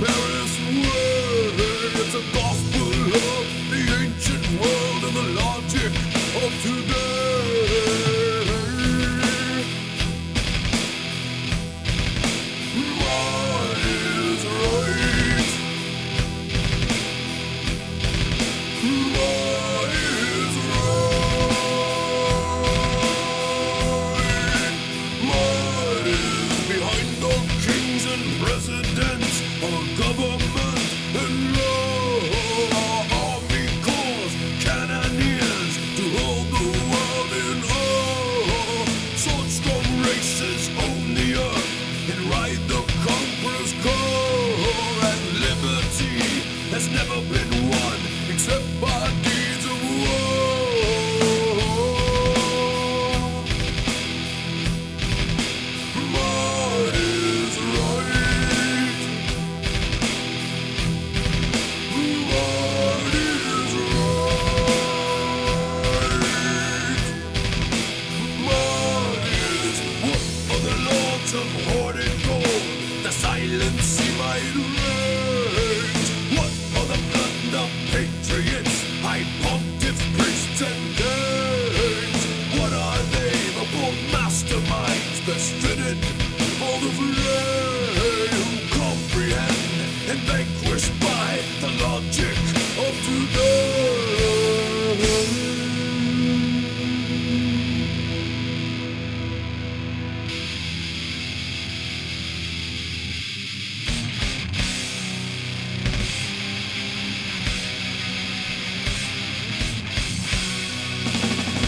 Paris way. It's a gospel of the ancient world and the logic of today. And law, the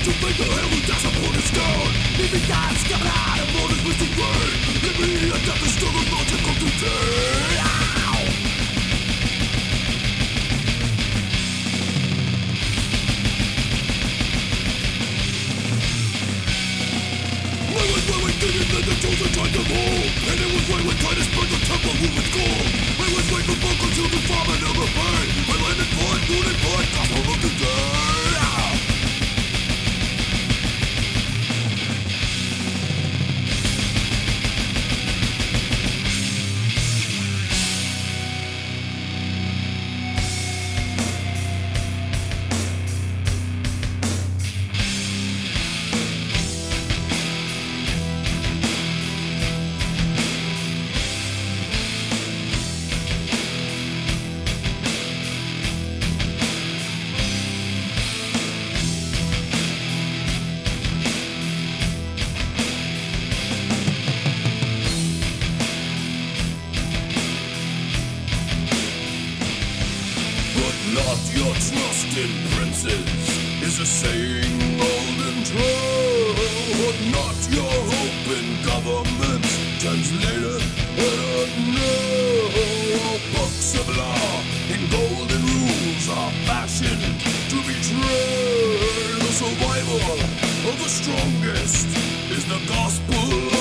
To make the hell who dies upon his stone Leaving that scum out of borders with the rain Let me adapt the struggle logic of today Ow! When was when we did it, then the chosen tried to move And it was when we tried to spread the temple was gold When was when the vocal children farm and never paid When landed for it, moon and blood, gospel of the your trust in princes, is a saying old and true. Put not your hope in government, translated in a new. Books of law and golden rules are fashioned to betray. The survival of the strongest is the gospel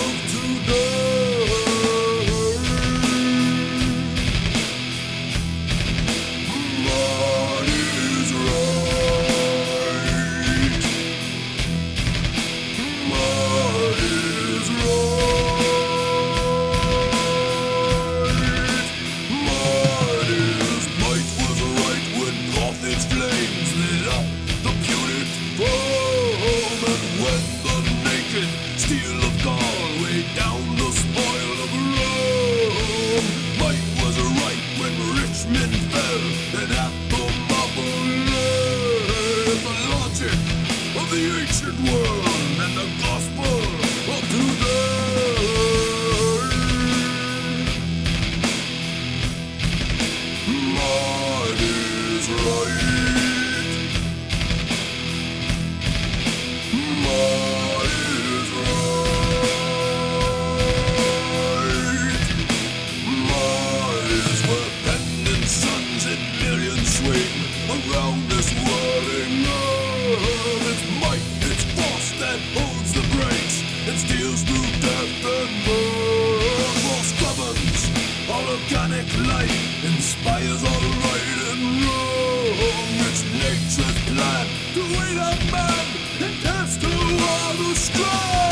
organic inspires all right and wrong. It's nature's plan to wait a man and test to all the strong.